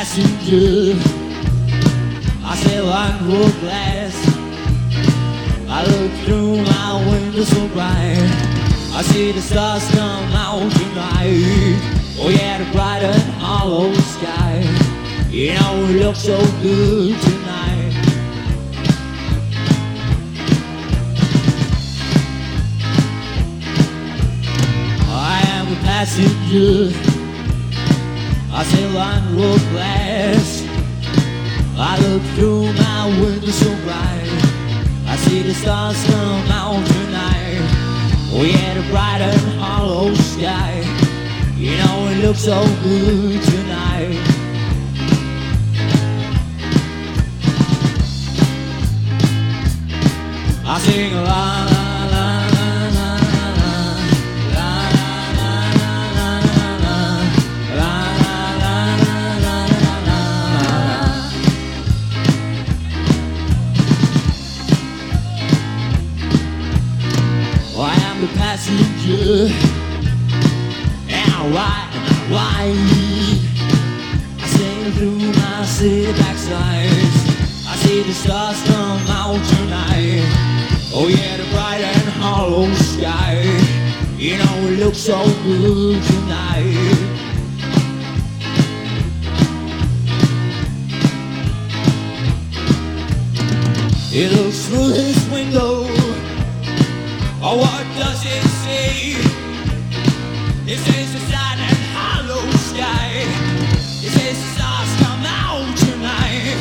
passenger. I sail on road glass. I look through my window so bright. I see the stars come out tonight. Oh yeah, the bright and hollow sky. You know it looks so good tonight. I am a passenger. I sail on road glass. I look through my window so bright. I see the stars come out tonight. We had a bright and hollow sky. You know it looks so good tonight. I sing la la the passenger and I ride and I sail through my city backsides. I see the stars come out tonight. Oh yeah, the bright and hollow sky. You know it looks so good tonight. It looks through this window. Oh, what does it say? It says the sad and hollow sky. It says the stars come out tonight.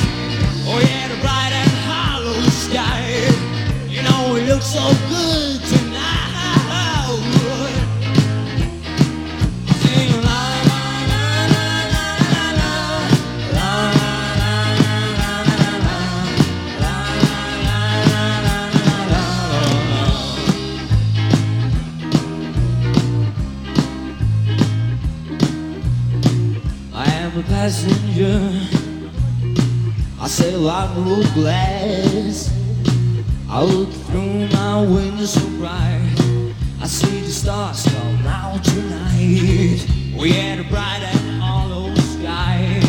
Oh yeah, the bright and hollow sky. You know it looks so good a passenger. I sail on road glass. I look through my window so bright. I see the stars come out tonight. We had a bright and hollow sky.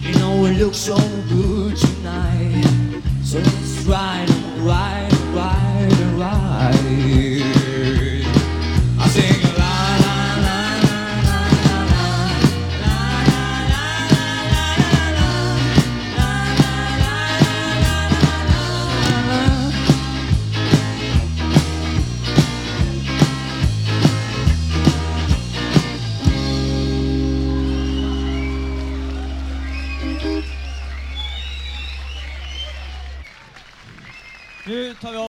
You know it looks so good tonight. So let's ride, and ride, and ride, and ride. Nu tar vi